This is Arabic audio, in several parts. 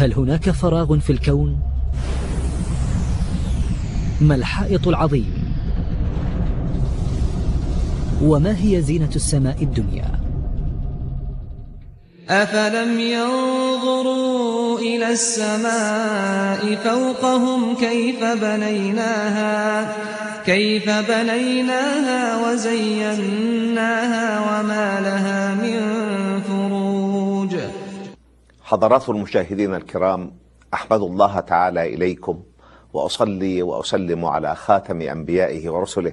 هل هناك فراغ في الكون؟ ما الحائط العظيم؟ وما هي زينة السماء الدنيا؟ أفلم ينظروا إلى السماء فوقهم كيف بنيناها كيف بنيناها وزيناها وما لها حضرات المشاهدين الكرام أحمد الله تعالى إليكم وأصلي وأسلم على خاتم أنبيائه ورسله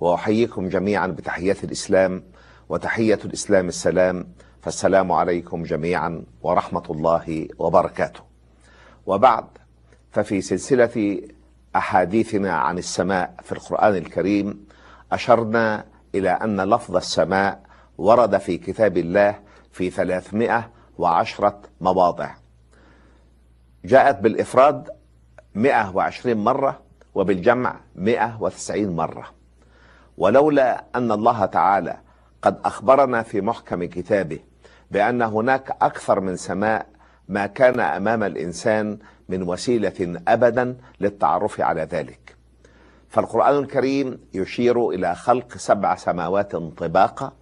وأحييكم جميعا بتحية الإسلام وتحية الإسلام السلام فالسلام عليكم جميعا ورحمة الله وبركاته. وبعد ففي سلسلة أحاديثنا عن السماء في القرآن الكريم أشرنا إلى أن لفظ السماء ورد في كتاب الله في ثلاثمائة وعشرة مواضع. جاءت بالإفراد 120 مرة وبالجمع 190 مرة. ولولا أن الله تعالى قد أخبرنا في محكم كتابه بأن هناك أكثر من سماء ما كان أمام الإنسان من وسيلة أبدا للتعرف على ذلك. فالقرآن الكريم يشير إلى خلق سبع سماوات طباقة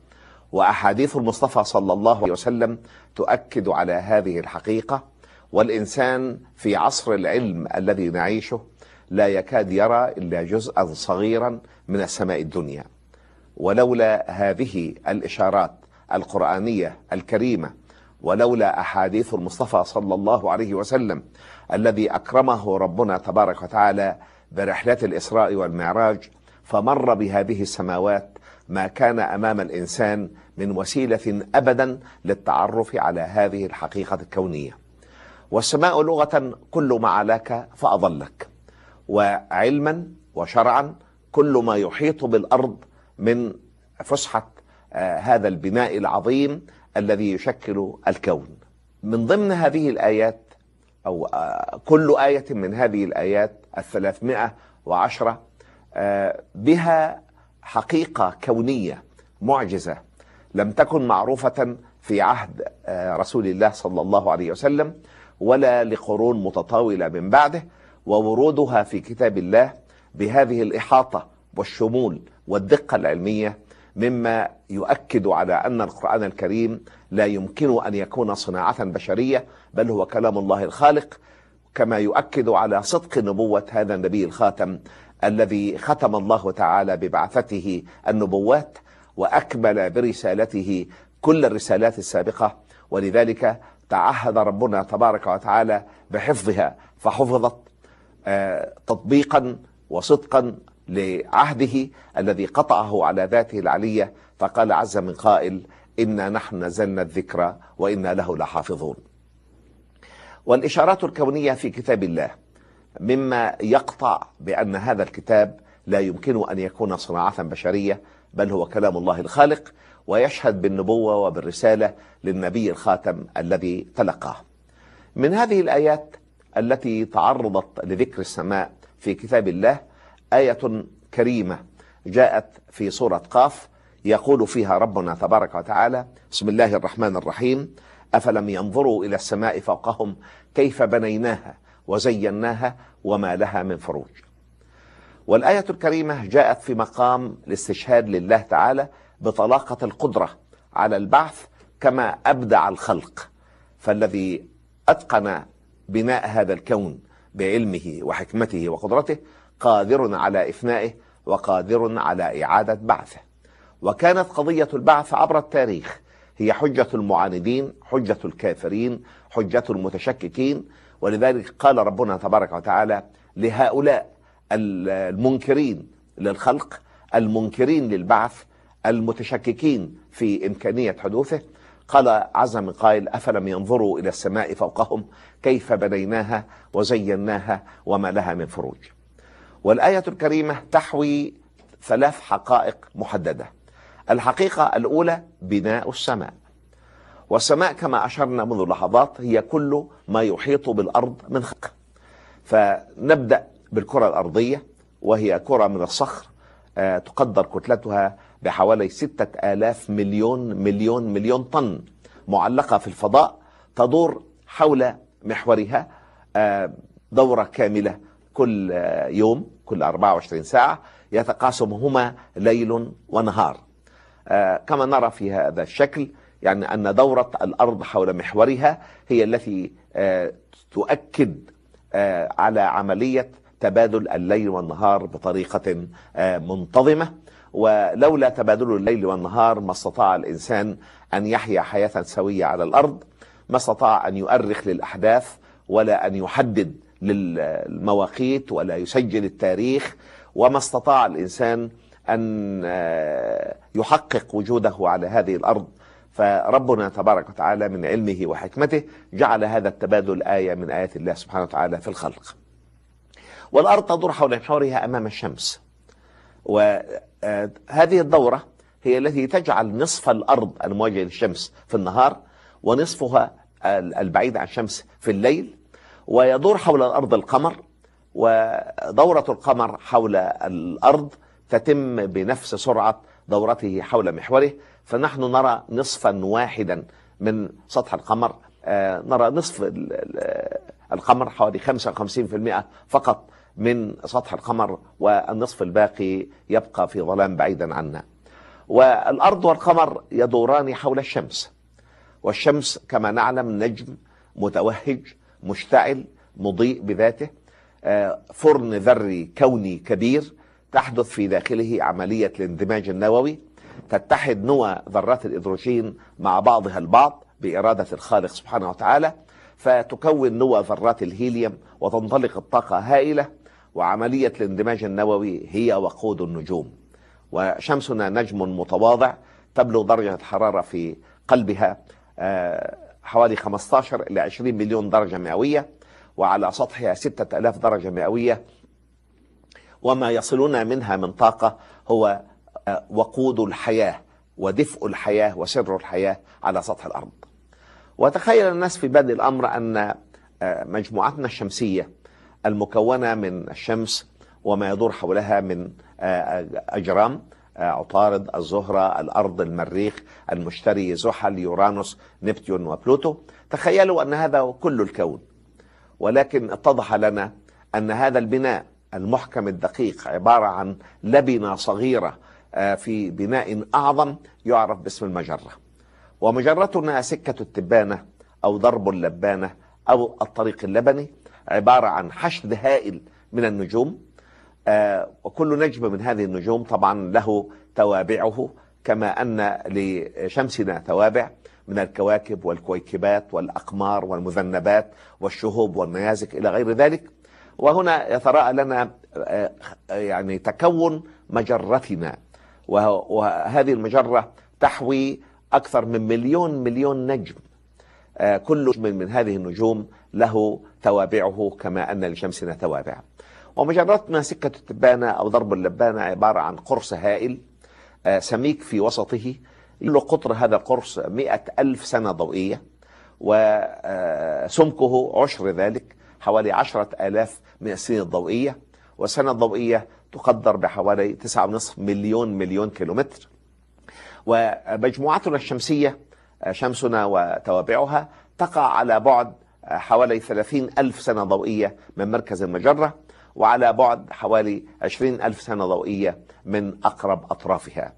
وأحاديث المصطفى صلى الله عليه وسلم تؤكد على هذه الحقيقة. والإنسان في عصر العلم الذي نعيشه لا يكاد يرى إلا جزءا صغيرا من السماء الدنيا. ولولا هذه الإشارات القرآنية الكريمة ولولا أحاديث المصطفى صلى الله عليه وسلم الذي أكرمه ربنا تبارك وتعالى برحلات الإسراء والمعراج فمر بهذه السماوات ما كان أمام الإنسان من وسيلة أبدا للتعرف على هذه الحقيقة الكونية. والسماء لغة كل ما علاك فأضلك وعلما وشرعا كل ما يحيط بالأرض من فسحة آه هذا البناء العظيم الذي يشكل الكون. من ضمن هذه الآيات أو آه كل آية من هذه الآيات الثلاثمائة وعشرة آه بها حقيقة كونية معجزة لم تكن معروفة في عهد رسول الله صلى الله عليه وسلم ولا لقرون متطاولة من بعده وورودها في كتاب الله بهذه الإحاطة والشمول والدقة العلمية مما يؤكد على أن القرآن الكريم لا يمكن أن يكون صناعة بشرية بل هو كلام الله الخالق كما يؤكد على صدق نبوة هذا النبي الخاتم الذي ختم الله تعالى ببعثته النبوات وأكمل برسالته كل الرسالات السابقة ولذلك تعهد ربنا تبارك وتعالى بحفظها فحفظت تطبيقا وصدقا لعهده الذي قطعه على ذاته العلية فقال عز من قائل إنا نحن نزلنا الذكر وإنا له لحافظون. والإشارات الكونية في كتاب الله مما يقطع بأن هذا الكتاب لا يمكن أن يكون صناعة بشرية بل هو كلام الله الخالق ويشهد بالنبوة وبالرسالة للنبي الخاتم الذي تلقاه. من هذه الآيات التي تعرضت لذكر السماء في كتاب الله آية كريمة جاءت في سورة قاف يقول فيها ربنا تبارك وتعالى بسم الله الرحمن الرحيم أفلم ينظروا إلى السماء فوقهم كيف بنيناها وزيناها وما لها من فروج. والآية الكريمة جاءت في مقام الاستشهاد لله تعالى بطلاقة القدرة على البعث كما أبدع الخلق فالذي أتقن بناء هذا الكون بعلمه وحكمته وقدرته قادر على إفنائه وقادر على إعادة بعثه. وكانت قضية البعث عبر التاريخ هي حجة المعاندين حجة الكافرين حجة المتشككين ولذلك قال ربنا تبارك وتعالى لهؤلاء المنكرين للخلق المنكرين للبعث المتشككين في إمكانية حدوثه. قال عز من قائل أفلم ينظروا إلى السماء فوقهم؟ كيف بنيناها وزيناها وما لها من فروج. والآية الكريمة تحوي ثلاث حقائق محددة. الحقيقة الأولى بناء السماء. والسماء كما أشرنا منذ لحظات هي كل ما يحيط بالأرض من خلق. فنبدأ بالكرة الأرضية وهي كرة من الصخر تقدر كتلتها بحوالي ستة آلاف مليون مليون مليون طن معلقة في الفضاء تدور حول محورها آه، دورة كاملة كل آه، يوم كل 24 ساعة يتقاسمهما ليل ونهار. آه، كما نرى في هذا الشكل يعني أن دورة الأرض حول محورها هي التي تؤكد على عملية تبادل الليل والنهار بطريقة منتظمة. ولولا تبادل الليل والنهار ما استطاع الإنسان أن يحيا حياة سوية على الأرض ما استطاع أن يؤرخ للأحداث ولا أن يحدد للمواقيت ولا يسجل التاريخ وما استطاع الإنسان أن آه، يحقق وجوده على هذه الأرض. فربنا تبارك وتعالى من علمه وحكمته جعل هذا التبادل آية من آيات الله سبحانه وتعالى في الخلق. والأرض تدور حول محورها أمام الشمس. وهذه الدورة هي التي تجعل نصف الأرض المواجه للشمس في النهار ونصفها البعيد عن الشمس في الليل. ويدور حول الأرض القمر. ودورة القمر حول الأرض تتم بنفس سرعة دورته حول محوره. فنحن نرى نصفا واحدا من سطح القمر. آه، نرى نصف القمر حوالي 55% فقط من سطح القمر والنصف الباقي يبقى في ظلام بعيدا عنا. والأرض والقمر يدوران حول الشمس. والشمس كما نعلم نجم متوهج مشتعل مضيء بذاته. آه، فرن ذري كوني كبير تحدث في داخله عملية الاندماج النووي. تتحد نوى ذرات الإدروجين مع بعضها البعض بإرادة الخالق سبحانه وتعالى فتكون نوى ذرات الهيليوم وتنطلق الطاقة هائلة وعملية الاندماج النووي هي وقود النجوم. وشمسنا نجم متواضع تبلغ درجة الحرارة في قلبها آه، حوالي 15 إلى 20 مليون درجة مئوية وعلى سطحها 6000 درجة مئوية. وما يصلنا منها من طاقة هو وقود الحياة ودفء الحياة وسر الحياة على سطح الأرض. وتخيل الناس في بدء الأمر أن آه، مجموعتنا الشمسية المكونة من الشمس وما يدور حولها من أجرام عطارد الزهرة الأرض المريخ المشتري زحل يورانوس نبتون وبلوتو. تخيلوا أن هذا كل الكون. ولكن اتضح لنا أن هذا البناء المحكم الدقيق عبارة عن لبنة صغيرة آه، في بناء أعظم يعرف باسم المجرة. ومجرتنا سكة التبانة أو ضرب اللبانة أو الطريق اللبني عبارة عن حشد هائل من النجوم. آه، وكل نجم من هذه النجوم طبعا له توابعه كما أن لشمسنا توابع من الكواكب والكويكبات والأقمار والمذنبات والشهب والنيازك إلى غير ذلك. وهنا يتراءى لنا آه، يعني تكون مجرتنا. وهذه المجرة تحوي أكثر من مليون مليون نجم. آه، كل نجم من هذه النجوم له توابعه كما أن لشمسنا توابع. ومجرتنا سكة التبانة أو ضرب اللبانة عبارة عن قرص هائل آه، سميك في وسطه له قطر هذا القرص مئة ألف سنة ضوئية وسمكه عشر ذلك حوالي عشرة آلاف من السنين الضوئية. والسنة الضوئية تقدر بحوالي تسعة ونصف مليون مليون كيلومتر. ومجموعتنا الشمسية شمسنا وتوابعها تقع على بعد حوالي ثلاثين ألف سنة ضوئية من مركز المجرة وعلى بعد حوالي عشرين ألف سنة ضوئية من أقرب أطرافها.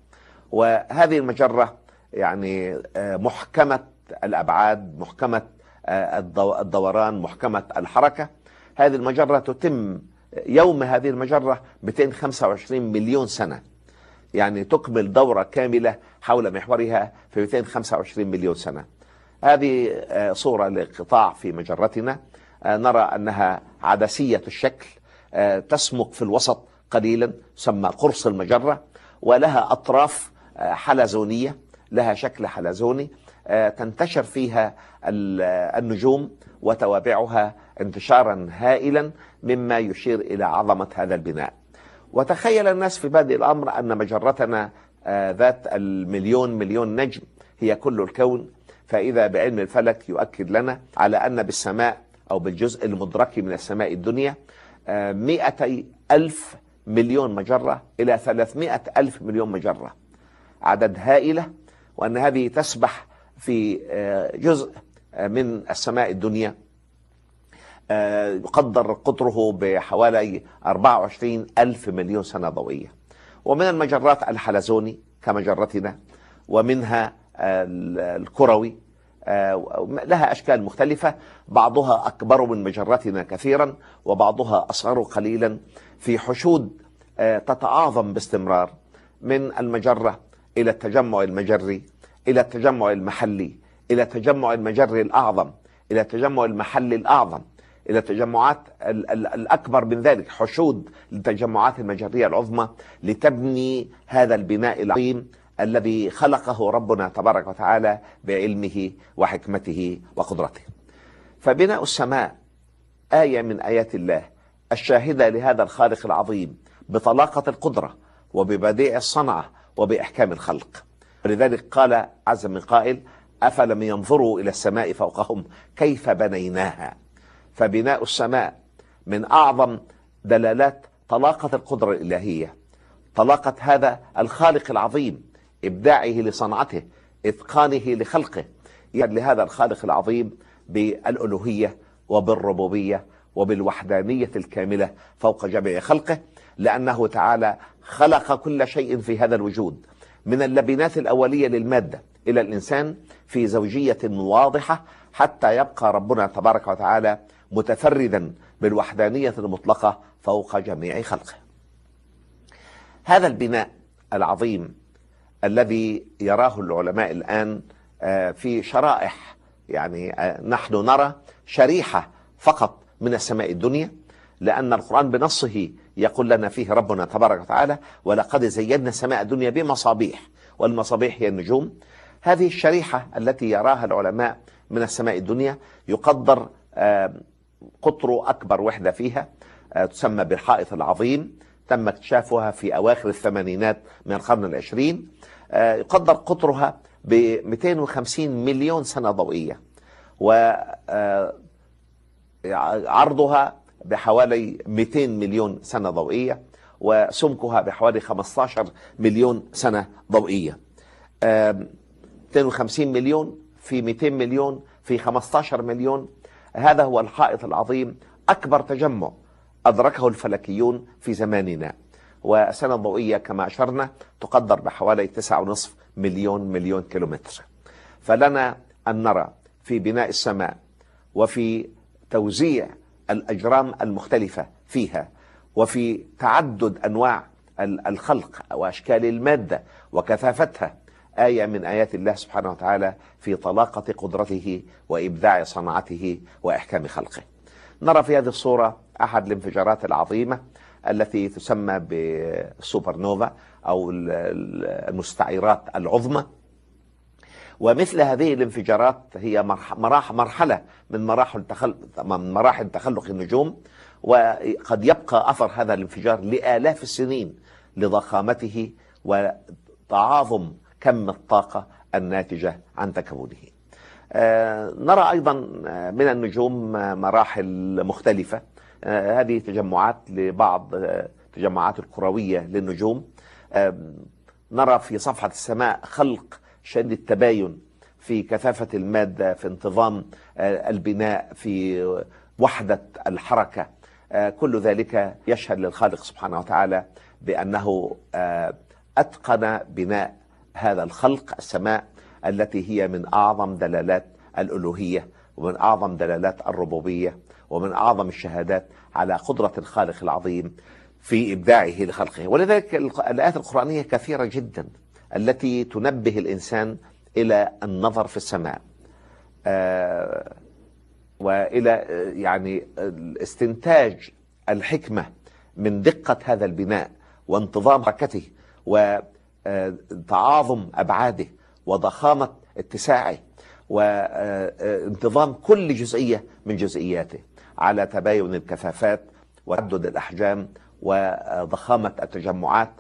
وهذه المجرة يعني آه، محكمة الأبعاد محكمة آه، الدوران محكمة الحركة. هذه المجرة تتم يوم هذه المجرة 225 مليون سنة. يعني تكمل دورة كاملة حول محورها في 225 مليون سنة. هذه آه، صورة لقطاع في مجرتنا. نرى أنها عدسية الشكل تسمق في الوسط قليلا تسمى قرص المجرة ولها أطراف آه، حلزونية لها شكل حلزوني آه، تنتشر فيها النجوم وتوابعها انتشارا هائلا مما يشير إلى عظمة هذا البناء. وتخيل الناس في بادئ الأمر أن مجرتنا آه، ذات المليون مليون نجم هي كل الكون. فإذا بعلم الفلك يؤكد لنا على أن بالسماء أو بالجزء المدرك من السماء الدنيا مئتي ألف مليون مجرة إلى ثلاثمائة ألف مليون مجرة. عدد هائلة وأن هذه تسبح في آه، جزء آه، من السماء الدنيا آه، يقدر قطره بحوالي 24 ألف مليون سنة ضوئية. ومن المجرات الحلزوني كمجرتنا ومنها الكروي آه، لها أشكال مختلفة. بعضها أكبر من مجراتنا كثيرا وبعضها أصغر قليلا. في حشود آه، تتعاظم باستمرار من المجرة إلى التجمع المجري إلى التجمع المحلي إلى التجمع المجري الأعظم إلى التجمع المحلي الأعظم إلى التجمعات الأكبر من ذلك حشود التجمعات المجرية العظمى لتبني هذا البناء العظيم الذي خلقه ربنا تبارك وتعالى بعلمه وحكمته وقدرته. فبناء السماء آية من آيات الله الشاهدة لهذا الخالق العظيم بطلاقة القدرة وببديع الصنعة وبإحكام الخلق. ولذلك قال عز من قائل أفلم ينظروا إلى السماء فوقهم كيف بنيناها؟ فبناء السماء من أعظم دلالات طلاقة القدرة الإلهية. طلاقة هذا الخالق العظيم إبداعه لصنعته إتقانه لخلقه. يعني لهذا الخالق العظيم بالألوهية وبالربوبية وبالوحدانية الكاملة فوق جميع خلقه لأنه تعالى خلق كل شيء في هذا الوجود. من اللبنات الأولية للمادة إلى الإنسان في زوجية واضحة حتى يبقى ربنا تبارك وتعالى متفردا بالوحدانية المطلقة فوق جميع خلقه. هذا البناء العظيم الذي يراه العلماء الآن آه، في شرائح يعني آه، نحن نرى شريحة فقط من السماء الدنيا لأن القرآن بنصه يقول لنا فيه ربنا تبارك وتعالى ولقد زينا السماء الدنيا بمصابيح والمصابيح هي النجوم. هذه الشريحة التي يراها العلماء من السماء الدنيا يقدر آه، قطر أكبر وحدة فيها تسمى بالحائط العظيم تم اكتشافها في أواخر الثمانينات من القرن العشرين آه، يقدر قطرها ب 250 مليون سنة ضوئية وعرضها آه، بحوالي 200 مليون سنة ضوئية وسمكها بحوالي 15 مليون سنة ضوئية. 250 مليون في 200 مليون في 15 مليون. هذا هو الحائط العظيم أكبر تجمع أدركه الفلكيون في زماننا. والسنة الضوئية كما أشرنا تقدر بحوالي 9.5 مليون مليون كيلومتر. فلنا أن نرى في بناء السماء وفي توزيع الأجرام المختلفة فيها وفي تعدد أنواع الخلق وأشكال المادة وكثافتها. آية من آيات الله سبحانه وتعالى في طلاقة قدرته وإبداع صنعته وإحكام خلقه. نرى في هذه الصورة أحد الانفجارات العظيمة التي تسمى بالسوبر نوفا أو المستعيرات العظمى. ومثل هذه الانفجارات هي مرحلة من مراحل من مراحل تخلق النجوم وقد يبقى أثر هذا الانفجار لآلاف السنين لضخامته وتعاظم كم الطاقة الناتجة عن تكونه آه، نرى أيضا من النجوم مراحل مختلفة. آه، هذه تجمعات لبعض التجمعات آه، الكروية للنجوم. نرى في صفحة السماء خلق شديد التباين في كثافة المادة في انتظام البناء في وحدة الحركة. كل ذلك يشهد للخالق سبحانه وتعالى بأنه أتقن بناء هذا الخلق السماء التي هي من أعظم دلالات الألوهية ومن أعظم دلالات الربوبية ومن أعظم الشهادات على قدرة الخالق العظيم في إبداعه لخلقه. ولذلك الآيات القرآنية كثيرة جدا. التي تنبه الإنسان إلى النظر في السماء. آه وإلى يعني استنتاج الحكمة من دقة هذا البناء وانتظام حركته وتعاظم أبعاده وضخامة اتساعه وانتظام كل جزئية من جزئياته على تباين الكثافات وتعدد الأحجام وضخامة التجمعات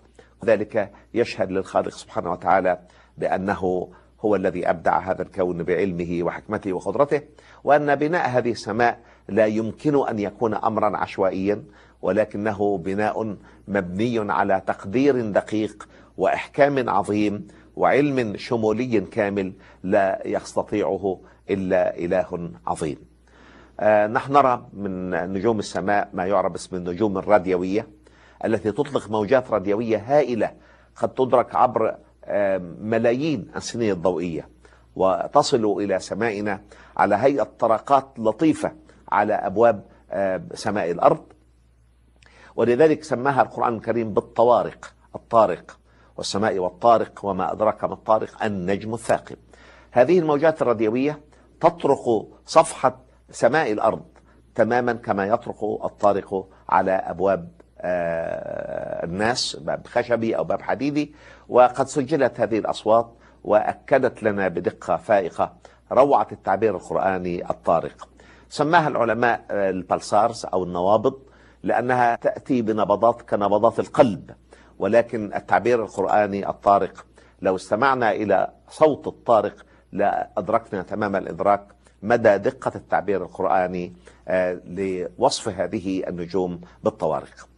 ذلك يشهد للخالق سبحانه وتعالى بأنه هو الذي أبدع هذا الكون بعلمه وحكمته وقدرته وأن بناء هذه السماء لا يمكن أن يكون أمرا عشوائيا ولكنه بناء مبني على تقدير دقيق وإحكام عظيم وعلم شمولي كامل لا يستطيعه إلا إله عظيم. آه، نحن نرى من نجوم السماء ما يعرف باسم النجوم الراديوية. التي تطلق موجات راديوية هائلة قد تدرك عبر ملايين السنين الضوئية. وتصل إلى سمائنا على هيئة طرقات لطيفة على أبواب سماء الأرض. ولذلك سماها القرآن الكريم بالطوارق الطارق والسماء والطارق وما أدراك ما الطارق النجم الثاقب. هذه الموجات الراديوية تطرق صفحة سماء الأرض تماما كما يطرق الطارق على أبواب الناس باب خشبي أو باب حديدي وقد سجلت هذه الأصوات وأكدت لنا بدقة فائقة روعة التعبير القرآني الطارق. سماها العلماء البلسارز أو النوابض لأنها تأتي بنبضات كنبضات القلب ولكن التعبير القرآني الطارق لو استمعنا إلى صوت الطارق لأدركنا تمام الإدراك مدى دقة التعبير القرآني آه، لوصف هذه النجوم بالطوارق.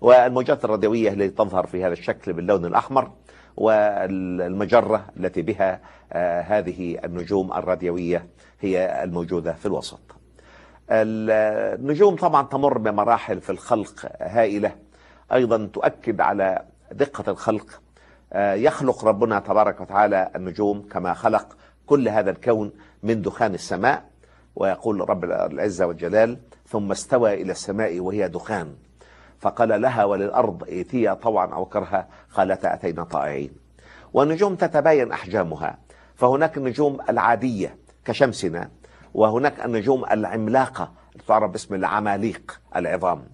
والموجات الراديوية التي تظهر في هذا الشكل باللون الأحمر والمجرة التي بها آه، هذه النجوم الراديوية هي الموجودة في الوسط. النجوم طبعا تمر بمراحل في الخلق هائلة. أيضا تؤكد على دقة الخلق. آه، يخلق ربنا تبارك وتعالى النجوم كما خلق كل هذا الكون من دخان السماء. ويقول رب العزة والجلال ثم استوى إلى السماء وهي دخان. فقال لها وللأرض ائتيا طوعا أو كرها قالتا أتينا طائعين. والنجوم تتباين أحجامها. فهناك النجوم العادية كشمسنا وهناك النجوم العملاقة تعرف باسم العماليق العظام.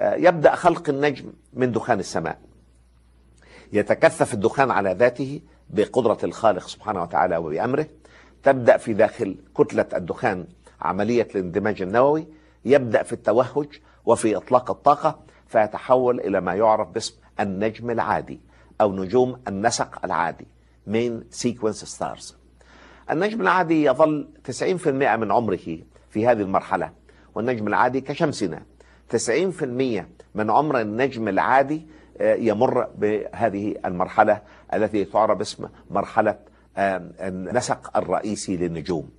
يبدأ خلق النجم من دخان السماء. يتكثف الدخان على ذاته بقدرة الخالق سبحانه وتعالى وبأمره. تبدأ في داخل كتلة الدخان عملية الاندماج النووي. يبدأ في التوهج وفي إطلاق الطاقة. فيتحول إلى ما يعرف باسم النجم العادي أو نجوم النسق العادي main sequence stars النجم العادي يظل 90% من عمره في هذه المرحلة والنجم العادي كشمسنا 90% من عمر النجم العادي آه، يمر بهذه المرحلة التي تعرف باسم مرحلة النسق الرئيسي للنجوم.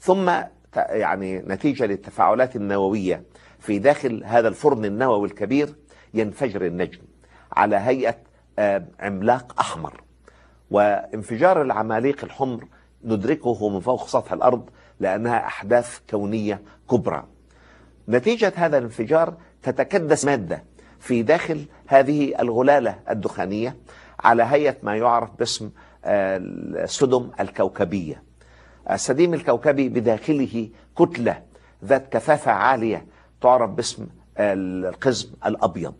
ثم يعني نتيجة للتفاعلات النووية في داخل هذا الفرن النووي الكبير ينفجر النجم على هيئة عملاق أحمر. وانفجار العماليق الحمر ندركه من فوق سطح الأرض لأنها أحداث كونية كبرى. نتيجة هذا الانفجار تتكدس مادة في داخل هذه الغلالة الدخانية على هيئة ما يعرف باسم السدم الكوكبية. السديم الكوكبي بداخله كتلة ذات كثافة عالية تعرف باسم القزم الأبيض.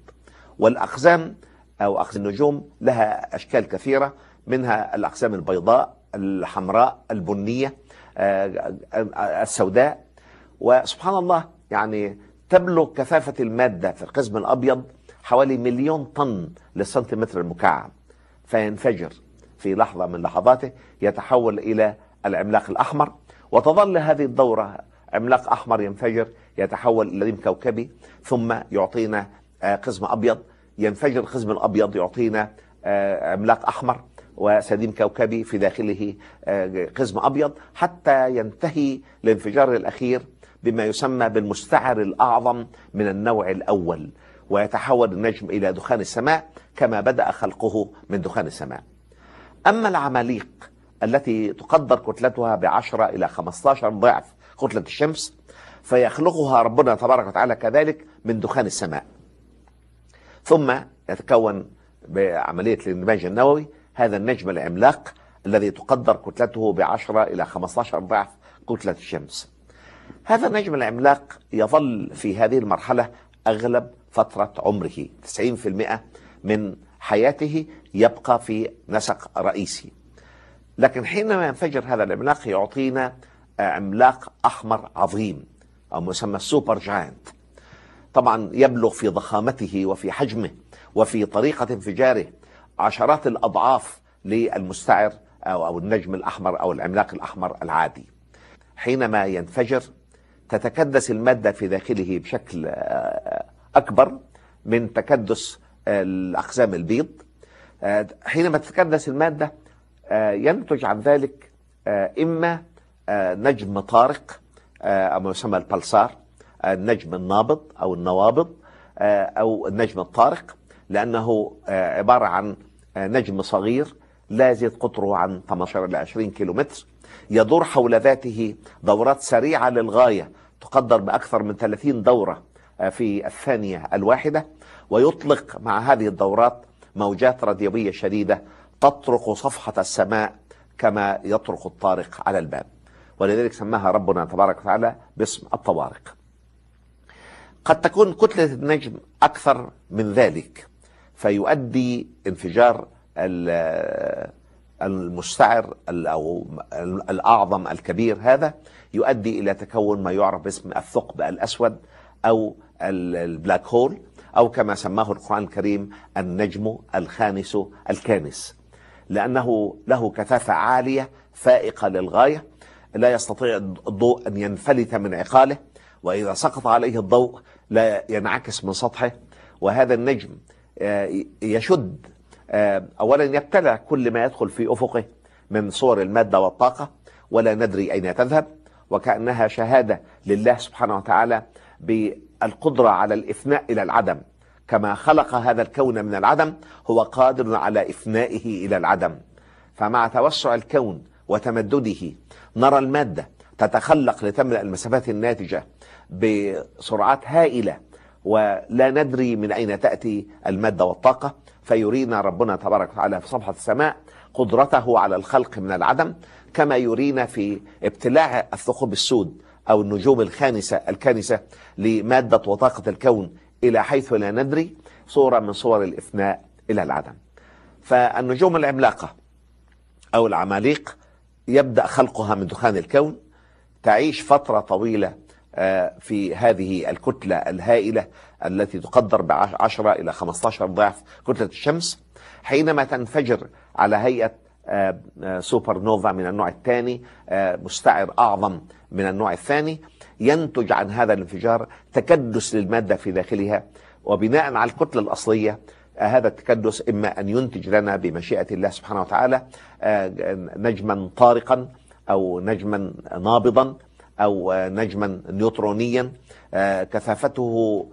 والأقزام أو أقزام النجوم لها أشكال كثيرة منها الأقسام البيضاء الحمراء البنية آه، السوداء. وسبحان الله يعني تبلغ كثافة المادة في القزم الأبيض حوالي مليون طن للسنتيمتر المكعب. فينفجر في لحظة من لحظاته يتحول إلى العملاق الأحمر. وتظل هذه الدورة عملاق أحمر ينفجر يتحول إلى ديم كوكبي ثم يعطينا آه، قزم أبيض. ينفجر القزم الأبيض يعطينا آه، عملاق أحمر وسديم كوكبي في داخله آه، قزم أبيض. حتى ينتهي الانفجار الأخير بما يسمى بالمستعر الأعظم من النوع الأول ويتحول النجم إلى دخان السماء كما بدأ خلقه من دخان السماء. أما العماليق التي تقدر كتلتها بعشرة إلى 15 ضعف كتلة الشمس فيخلقها ربنا تبارك وتعالى كذلك من دخان السماء. ثم يتكون بعملية الاندماج النووي هذا النجم العملاق الذي تقدر كتلته بعشرة إلى 15 ضعف كتلة الشمس. هذا النجم العملاق يظل في هذه المرحلة أغلب فترة عمره 90% من حياته يبقى في نسق رئيسي. لكن حينما ينفجر هذا العملاق يعطينا عملاق أحمر عظيم. أو مسمى السوبر جاينت. طبعا يبلغ في ضخامته وفي حجمه وفي طريقة انفجاره عشرات الأضعاف للمستعر أو, النجم الأحمر أو العملاق الأحمر العادي. حينما ينفجر تتكدس المادة في داخله بشكل آه، أكبر من تكدس الأقزام البيض. آه، حينما تتكدس المادة آه، ينتج عن ذلك إما نجم طارق أو ما يسمى البلسار النجم النابض أو النوابض أو النجم الطارق لأنه عبارة عن نجم صغير لا يزيد قطره عن 18 إلى 20 كيلومتر يدور حول ذاته دورات سريعة للغاية تقدر بأكثر من 30 دورة في الثانية الواحدة ويطلق مع هذه الدورات موجات راديوية شديدة تطرق صفحة السماء كما يطرق الطارق على الباب. ولذلك سماها ربنا تبارك وتعالى باسم الطوارق. قد تكون كتلة النجم أكثر من ذلك فيؤدي انفجار المستعر أو الأعظم الكبير هذا يؤدي إلى تكون ما يعرف باسم الثقب الأسود أو البلاك هول أو كما سماه القرآن الكريم النجم الخانس الكانس. لأنه له كثافة عالية فائقة للغاية لا يستطيع الضوء أن ينفلت من عقاله وإذا سقط عليه الضوء لا ينعكس من سطحه وهذا النجم آه، يشد آه، أولا يبتلع كل ما يدخل في أفقه من صور المادة والطاقة ولا ندري أين تذهب وكأنها شهادة لله سبحانه وتعالى القدرة على الإفناء إلى العدم. كما خلق هذا الكون من العدم هو قادر على إفنائه إلى العدم. فمع توسع الكون وتمدده. نرى المادة تتخلق لتملأ المسافات الناتجة بسرعات هائلة ولا ندري من أين تأتي المادة والطاقة. فيرينا ربنا تبارك وتعالى في صفحة السماء قدرته على الخلق من العدم كما يرينا في ابتلاع الثقوب السود أو النجوم الخانسة الكانسة لمادة وطاقة الكون إلى حيث لا ندري صورة من صور الإفناء إلى العدم. فالنجوم العملاقة أو العماليق يبدأ خلقها من دخان الكون تعيش فترة طويلة آه، في هذه الكتلة الهائلة التي تقدر بعشرة إلى 15 ضعف كتلة الشمس. حينما تنفجر على هيئة آه، آه، سوبر نوفا من النوع الثاني مستعر أعظم من النوع الثاني ينتج عن هذا الانفجار تكدس للمادة في داخلها وبناء على الكتلة الأصلية هذا التكدس إما أن ينتج لنا بمشيئة الله سبحانه وتعالى آه، نجما طارقا أو نجما نابضا أو آه، نجما نيوترونيا كثافته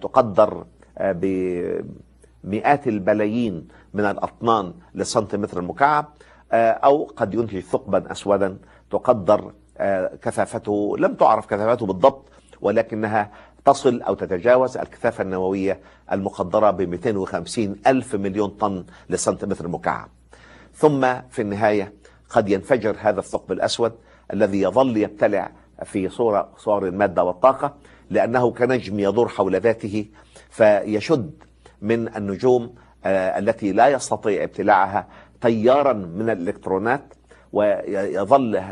تقدر بمئات البلايين من الأطنان للسنتيمتر المكعب أو قد ينتج ثقبا أسودا تقدر كثافته لم تعرف كثافته بالضبط ولكنها تصل أو تتجاوز الكثافة النووية المقدرة ب 250 ألف مليون طن للسنتيمتر المكعب ثم في النهاية قد ينفجر هذا الثقب الأسود الذي يظل يبتلع في صورة صور المادة والطاقة لأنه كنجم يدور حول ذاته فيشد من النجوم آه، التي لا يستطيع ابتلاعها تيارا من الإلكترونات ويظل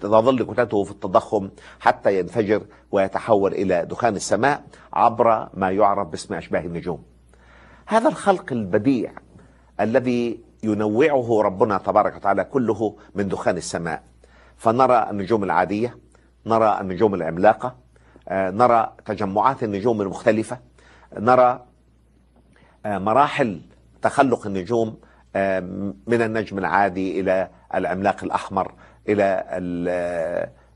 تظل كتلته في التضخم حتى ينفجر ويتحول إلى دخان السماء عبر ما يعرف باسم أشباه النجوم. هذا الخلق البديع الذي ينوعه ربنا تبارك وتعالى كله من دخان السماء. فنرى النجوم العادية نرى النجوم العملاقة آه، نرى تجمعات النجوم المختلفة نرى آه، مراحل تخلق النجوم من النجم العادي إلى العملاق الأحمر إلى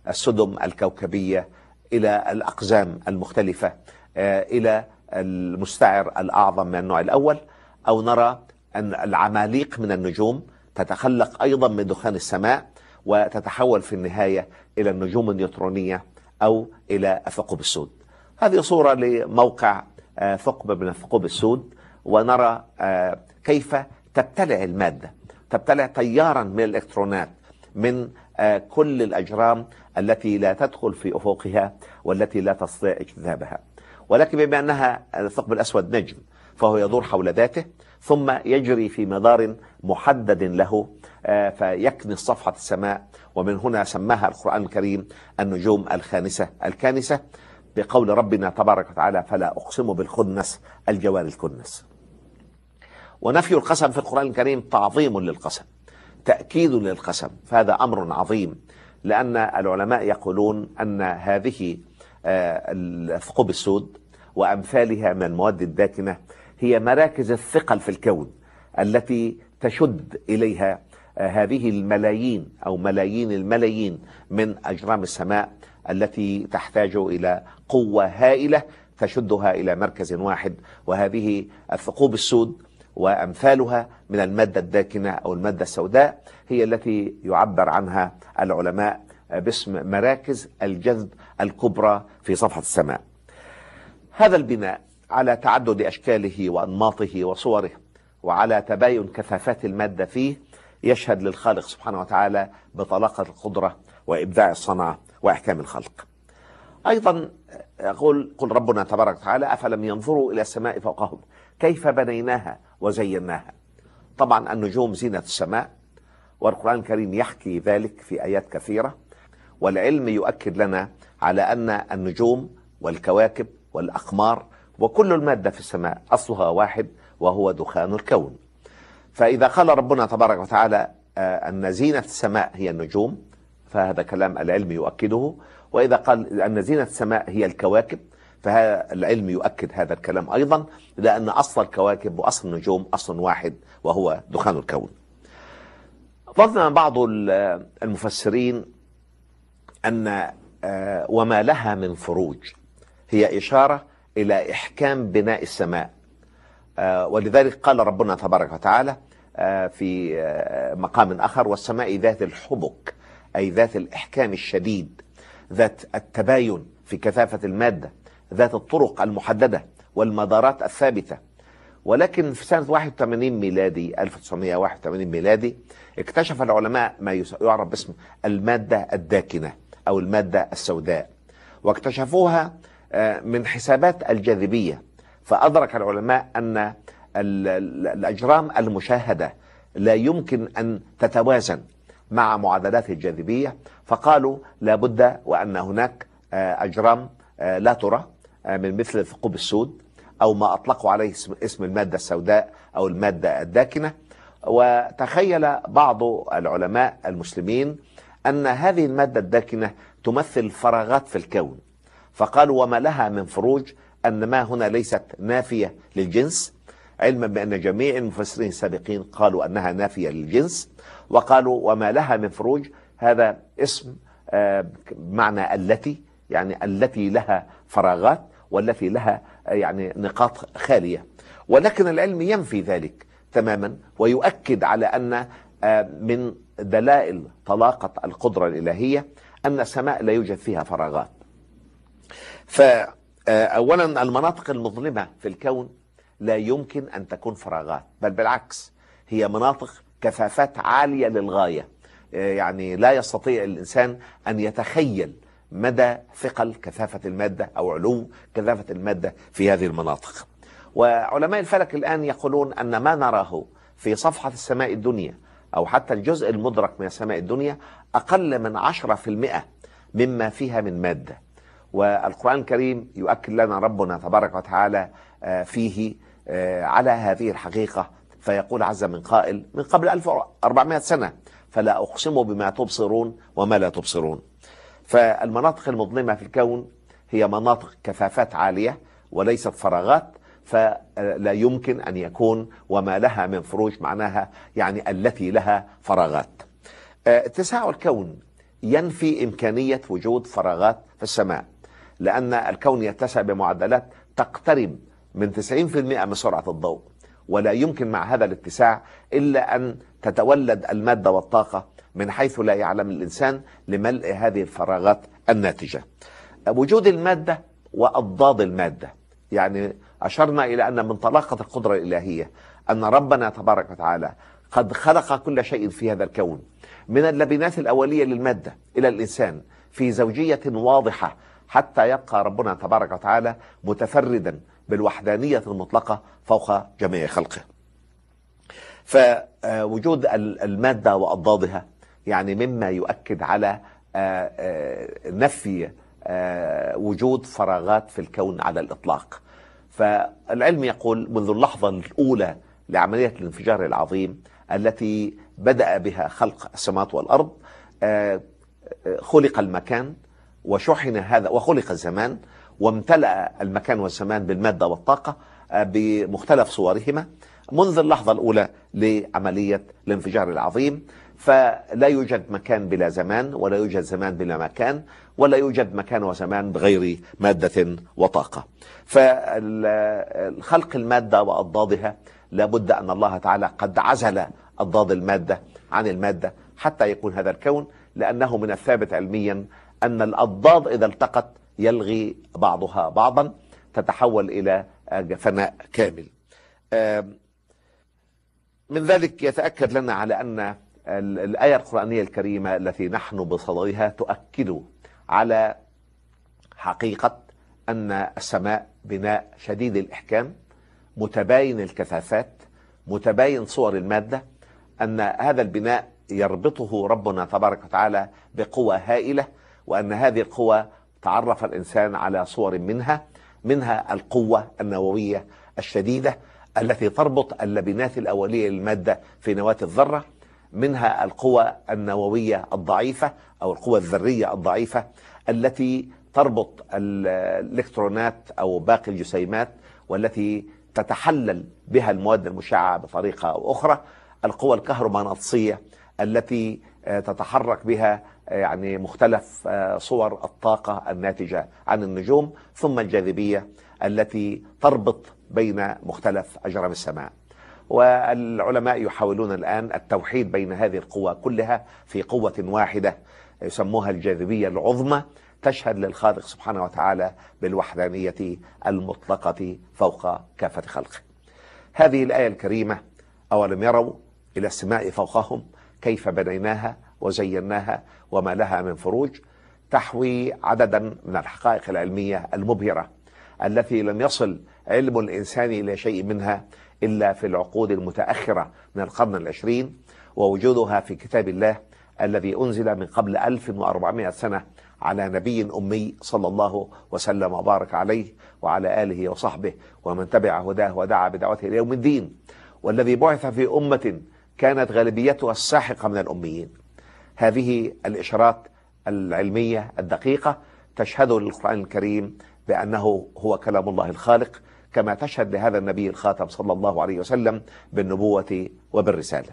السدم الكوكبية إلى الأقزام المختلفة آه، إلى المستعر الأعظم من النوع الأول أو نرى أن العماليق من النجوم تتخلق أيضا من دخان السماء وتتحول في النهاية إلى النجوم النيوترونية أو إلى الثقوب السود. هذه صورة لموقع آه، ثقب من الثقوب السود ونرى كيف تبتلع المادة تبتلع تيارا من الإلكترونات من آه، كل الأجرام التي لا تدخل في أفقها والتي لا تستطيع اجتذابها ولكن بما أنها الثقب الأسود نجم فهو يدور حول ذاته ثم يجري في مدار محدد له آه، فيكنس صفحة السماء ومن هنا سماها القرآن الكريم النجوم الخانسة الكانسة بقول ربنا تبارك وتعالى فلا أقسم بالخنس الجوار الكنس. ونفي القسم في القرآن الكريم تعظيم للقسم تأكيد للقسم فهذا أمر عظيم لأن العلماء يقولون أن هذه آه، الثقوب السود وأمثالها من المواد الداكنة هي مراكز الثقل في الكون التي تشد إليها آه، هذه الملايين أو ملايين الملايين من أجرام السماء التي تحتاج إلى قوة هائلة تشدها إلى مركز واحد وهذه الثقوب السود وأمثالها من المادة الداكنة أو المادة السوداء هي التي يعبر عنها العلماء باسم مراكز الجذب الكبرى في صفحة السماء. هذا البناء على تعدد أشكاله وأنماطه وصوره وعلى تباين كثافات المادة فيه يشهد للخالق سبحانه وتعالى بطلاقة القدرة وإبداع الصنعة وإحكام الخلق. أيضا يقول قل ربنا تبارك وتعالى أفلم ينظروا إلى السماء فوقهم؟ كيف بنيناها؟ وزيناها. طبعا النجوم زينة السماء والقرآن الكريم يحكي ذلك في آيات كثيرة والعلم يؤكد لنا على أن النجوم والكواكب والأقمار وكل المادة في السماء أصلها واحد وهو دخان الكون. فإذا قال ربنا تبارك وتعالى آه، أن زينة السماء هي النجوم فهذا كلام العلم يؤكده. وإذا قال أن زينة السماء هي الكواكب فالعلم يؤكد هذا الكلام أيضا لأن أصل الكواكب وأصل النجوم أصل واحد وهو دخان الكون. ظن بعض المفسرين أن آه، وما لها من فروج. هي إشارة إلى إحكام بناء السماء. آه، ولذلك قال ربنا تبارك وتعالى آه، في مقام آخر والسماء ذات الحبك أي ذات الإحكام الشديد ذات التباين في كثافة المادة. ذات الطرق المحددة والمدارات الثابتة. ولكن في سنة 81 ميلادي 1981 ميلادي اكتشف العلماء ما يعرف باسم المادة الداكنة أو المادة السوداء. واكتشفوها آه، من حسابات الجاذبية. فأدرك العلماء أن الأجرام المشاهدة لا يمكن أن تتوازن مع معادلات الجاذبية. فقالوا لابد وأن هناك آه، أجرام آه، لا ترى. من مثل الثقوب السود أو ما أطلقوا عليه اسم المادة السوداء أو المادة الداكنة. وتخيل بعض العلماء المسلمين أن هذه المادة الداكنة تمثل فراغات في الكون. فقالوا وما لها من فروج أن ما هنا ليست نافية للجنس. علما بأن جميع المفسرين السابقين قالوا أنها نافية للجنس. وقالوا وما لها من فروج هذا اسم آه، معنى التي يعني التي لها فراغات. والتي لها آه، يعني نقاط خالية. ولكن العلم ينفي ذلك تماما ويؤكد على أن آه، من دلائل طلاقة القدرة الإلهية أن السماء لا يوجد فيها فراغات. فأولا المناطق المظلمة في الكون لا يمكن أن تكون فراغات بل بالعكس هي مناطق كثافات عالية للغاية. يعني لا يستطيع الإنسان أن يتخيل مدى ثقل كثافة المادة أو علو كثافة المادة في هذه المناطق. وعلماء الفلك الآن يقولون أن ما نراه في صفحة السماء الدنيا أو حتى الجزء المدرك من السماء الدنيا أقل من عشرة في المئة مما فيها من مادة. والقرآن الكريم يؤكد لنا ربنا تبارك وتعالى آه، فيه آه، على هذه الحقيقة. فيقول عز من قائل من قبل 1400 سنة فلا أقسم بما تبصرون وما لا تبصرون. فالمناطق المظلمة في الكون هي مناطق كثافات عالية وليست فراغات فلا يمكن أن يكون وما لها من فروج معناها يعني التي لها فراغات. آه، اتساع الكون ينفي إمكانية وجود فراغات في السماء لأن الكون يتسع بمعدلات تقترب من 90% من سرعة الضوء ولا يمكن مع هذا الاتساع إلا أن تتولد المادة والطاقة من حيث لا يعلم الإنسان لملء هذه الفراغات الناتجة. وجود المادة وأضداد المادة. يعني أشرنا إلى أن من طلاقة القدرة الإلهية أن ربنا تبارك وتعالى قد خلق كل شيء في هذا الكون. من اللبنات الأولية للمادة إلى الإنسان في زوجية واضحة حتى يبقى ربنا تبارك وتعالى متفردا بالوحدانية المطلقة فوق جميع خلقه. فوجود المادة وأضدادها يعني مما يؤكد على آه، آه، نفي آه، وجود فراغات في الكون على الإطلاق. فالعلم يقول منذ اللحظة الأولى لعملية الانفجار العظيم التي بدأ بها خلق السماوات والأرض خلق المكان وشحن هذا وخلق الزمان وامتلأ المكان والزمان بالمادة والطاقة بمختلف صورهما. منذ اللحظة الأولى لعملية الانفجار العظيم فلا يوجد مكان بلا زمان ولا يوجد زمان بلا مكان ولا يوجد مكان وزمان بغير مادة وطاقة. فالخلق المادة وأضدادها لابد أن الله تعالى قد عزل أضداد المادة عن المادة حتى يكون هذا الكون لأنه من الثابت علميا أن الأضداد إذا التقت يلغي بعضها بعضا تتحول إلى فناء كامل. من ذلك يتأكد لنا على أن الآية القرآنية الكريمة التي نحن بصددها تؤكد على حقيقة أن السماء بناء شديد الإحكام متباين الكثافات متباين صور المادة أن هذا البناء يربطه ربنا تبارك وتعالى بقوة هائلة وأن هذه القوة تعرف الإنسان على صور منها منها القوة النووية الشديدة التي تربط اللبنات الأولية للمادة في نواة الذرة منها القوى النووية الضعيفة أو القوى الذرية الضعيفة التي تربط الإلكترونات أو باقي الجسيمات والتي تتحلل بها المواد المشعة بطريقة أو أخرى. القوى الكهرومغناطيسية التي تتحرك بها يعني مختلف صور الطاقة الناتجة عن النجوم ثم الجاذبية التي تربط بين مختلف أجرام السماء. والعلماء يحاولون الآن التوحيد بين هذه القوى كلها في قوة واحدة يسموها الجاذبية العظمى تشهد للخالق سبحانه وتعالى بالوحدانية المطلقة فوق كافة خلقه. هذه الآية الكريمة أولم يروا إلى السماء فوقهم كيف بنيناها وزيناها وما لها من فروج تحوي عددا من الحقائق العلمية المبهرة التي لم يصل علم الإنسان إلى شيء منها إلا في العقود المتأخرة من القرن العشرين ووجودها في كتاب الله الذي أنزل من قبل 1400 سنة على نبي أمي صلى الله وسلم وبارك عليه وعلى آله وصحبه ومن تبع هداه ودعا بدعوته إلى يوم الدين. والذي بعث في أمة كانت غالبيتها الساحقة من الأميين. هذه الإشارات العلمية الدقيقة تشهد للقرآن الكريم بأنه هو كلام الله الخالق كما تشهد لهذا النبي الخاتم صلى الله عليه وسلم بالنبوة وبالرسالة.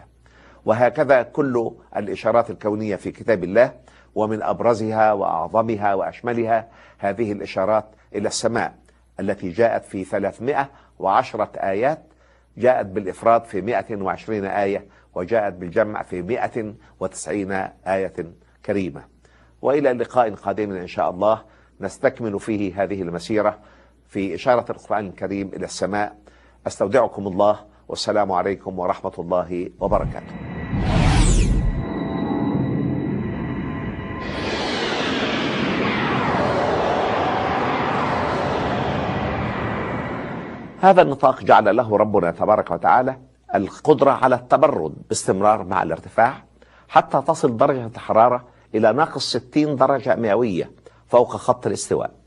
وهكذا كل الإشارات الكونية في كتاب الله ومن أبرزها وأعظمها وأشملها هذه الإشارات إلى السماء التي جاءت في 310 آيات جاءت بالإفراد في 120 آية وجاءت بالجمع في 190 آية كريمة. وإلى لقاء قادم إن شاء الله نستكمل فيه هذه المسيرة في إشارة القرآن الكريم إلى السماء. أستودعكم الله والسلام عليكم ورحمة الله وبركاته. هذا النطاق جعل له ربنا تبارك وتعالى القدرة على التبرد باستمرار مع الارتفاع حتى تصل درجة الحرارة إلى ناقص 60 درجة مئوية فوق خط الاستواء.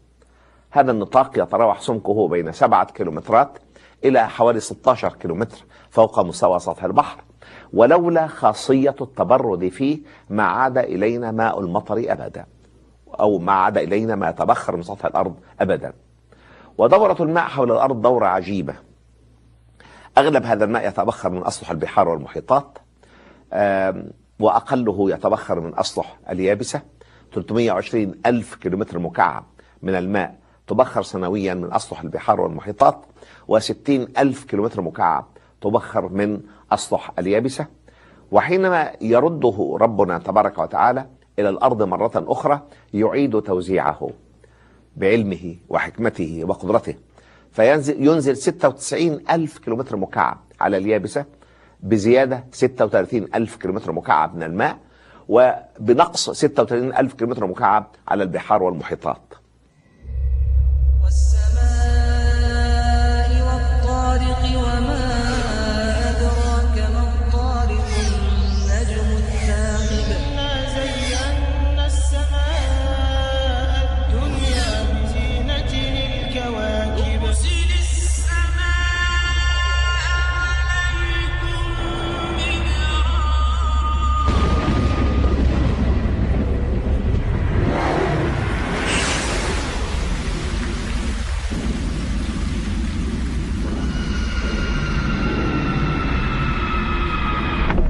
هذا النطاق يتراوح سمكه بين سبعة كيلومترات إلى حوالي 16 كيلومتر فوق مستوى سطح البحر. ولولا خاصية التبرد فيه ما عاد إلينا ماء المطر أبدا أو ما عاد إلينا ما يتبخر من سطح الأرض أبدا. ودورة الماء حول الأرض دورة عجيبة. أغلب هذا الماء يتبخر من أسطح البحار والمحيطات وأقله يتبخر من أسطح اليابسة. 320 ألف كيلومتر مكعب من الماء تبخر سنويا من أسطح البحار والمحيطات و60 ألف كيلومتر مكعب تبخر من أسطح اليابسة. وحينما يرده ربنا تبارك وتعالى إلى الأرض مرة أخرى يعيد توزيعه بعلمه وحكمته وقدرته. فينزل ينزل 96 ألف كيلومتر مكعب على اليابسة بزيادة 36 ألف كيلومتر مكعب من الماء وبنقص 36 ألف كيلومتر مكعب على البحار والمحيطات.